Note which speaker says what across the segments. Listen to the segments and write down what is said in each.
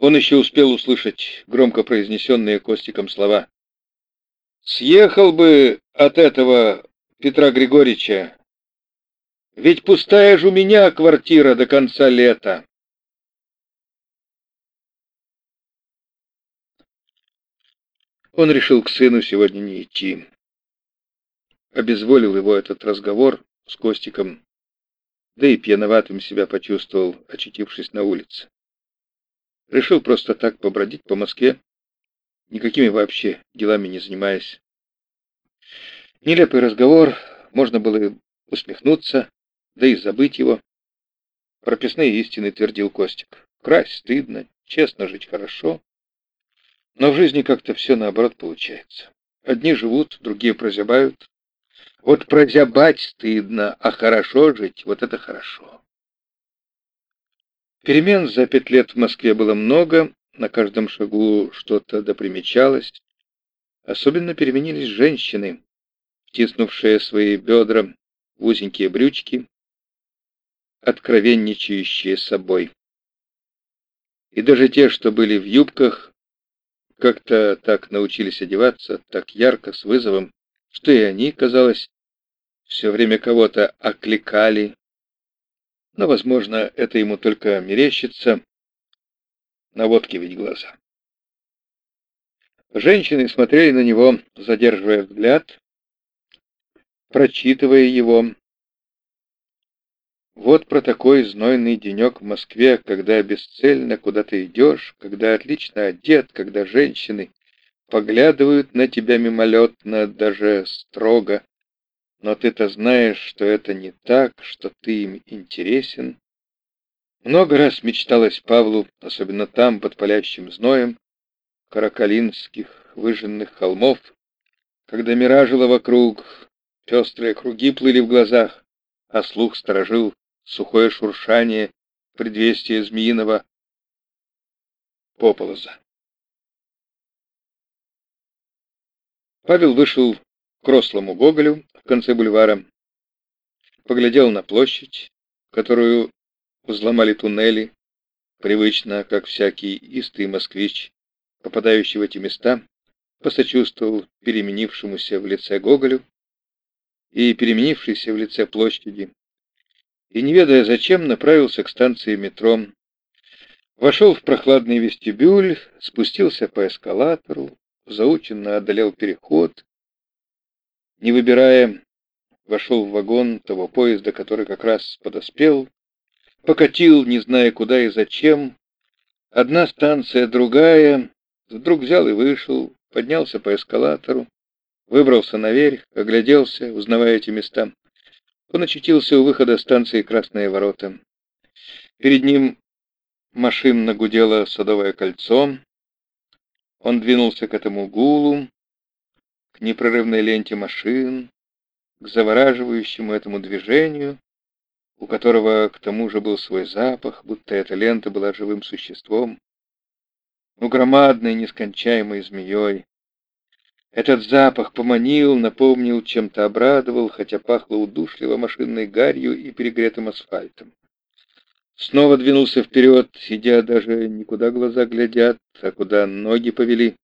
Speaker 1: Он еще успел услышать громко произнесенные Костиком слова. «Съехал бы от этого Петра Григорьевича, ведь пустая же у меня квартира до конца лета». Он решил к сыну сегодня не идти. Обезволил его этот разговор с Костиком, да и пьяноватым себя почувствовал, очутившись на улице. Решил просто так побродить по Москве, никакими вообще делами не занимаясь. Нелепый разговор, можно было усмехнуться, да и забыть его. Прописные истины твердил Костик. Красть стыдно, честно жить хорошо. Но в жизни как-то все наоборот получается. Одни живут, другие прозябают. Вот прозябать стыдно, а хорошо жить — вот это хорошо. Перемен за пять лет в Москве было много, на каждом шагу что-то допримечалось. Особенно переменились женщины, втиснувшие свои бедра в узенькие брючки, откровенничающие собой. И даже те, что были в юбках, как-то так научились одеваться, так ярко, с вызовом, что и они, казалось, все время кого-то окликали, но, возможно, это ему только мерещится. Наводки ведь глаза. Женщины смотрели на него, задерживая взгляд, прочитывая его. Вот про такой знойный денек в Москве, когда бесцельно куда-то идешь, когда отлично одет, когда женщины поглядывают на тебя мимолетно, даже строго, но ты-то знаешь, что это не так, что ты им интересен. Много раз мечталось Павлу, особенно там, под палящим зноем, каракалинских выжженных холмов, когда миражило вокруг, пестрые круги плыли в глазах, а слух сторожил сухое шуршание предвестия змеиного пополоза. Павел вышел к рослому Гоголю в конце бульвара, поглядел на площадь, которую взломали туннели, привычно, как всякий истый москвич, попадающий в эти места, посочувствовал переменившемуся в лице Гоголю и переменившейся в лице площади, и, не ведая зачем, направился к станции метро, вошел в прохладный вестибюль, спустился по эскалатору, заученно одолел переход не выбирая, вошел в вагон того поезда, который как раз подоспел, покатил, не зная куда и зачем. Одна станция, другая. Вдруг взял и вышел, поднялся по эскалатору, выбрался наверх, огляделся, узнавая эти места. Он очутился у выхода станции Красные ворота. Перед ним машинно гудело Садовое кольцо. Он двинулся к этому гулу, непрерывной ленте машин, к завораживающему этому движению, у которого к тому же был свой запах, будто эта лента была живым существом, ну, громадной, нескончаемой змеей. Этот запах поманил, напомнил, чем-то обрадовал, хотя пахло удушливо машинной гарью и перегретым асфальтом. Снова двинулся вперед, сидя даже никуда глаза глядят, а куда ноги повели.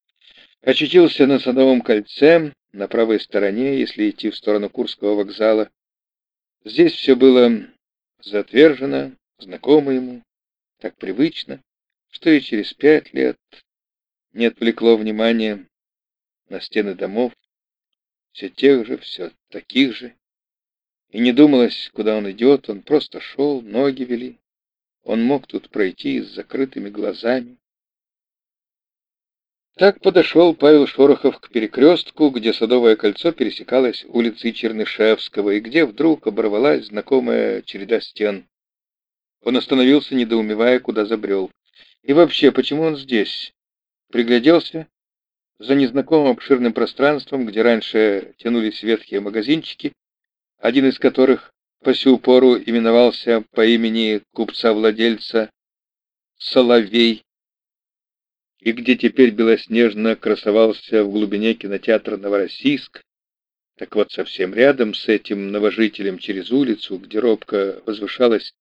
Speaker 1: Очутился на Садовом кольце, на правой стороне, если идти в сторону Курского вокзала. Здесь все было затвержено, знакомо ему, так привычно, что и через пять лет не отвлекло внимание на стены домов, все тех же, все таких же. И не думалось, куда он идет, он просто шел, ноги вели. Он мог тут пройти с закрытыми глазами. Так подошел Павел Шорохов к перекрестку, где Садовое кольцо пересекалось улицей Чернышевского, и где вдруг оборвалась знакомая череда стен. Он остановился, недоумевая, куда забрел. И вообще, почему он здесь? Пригляделся за незнакомым обширным пространством, где раньше тянулись ветхие магазинчики, один из которых по сю пору именовался по имени купца-владельца Соловей, и где теперь белоснежно красовался в глубине кинотеатра «Новороссийск», так вот совсем рядом с этим новожителем через улицу, где робко возвышалась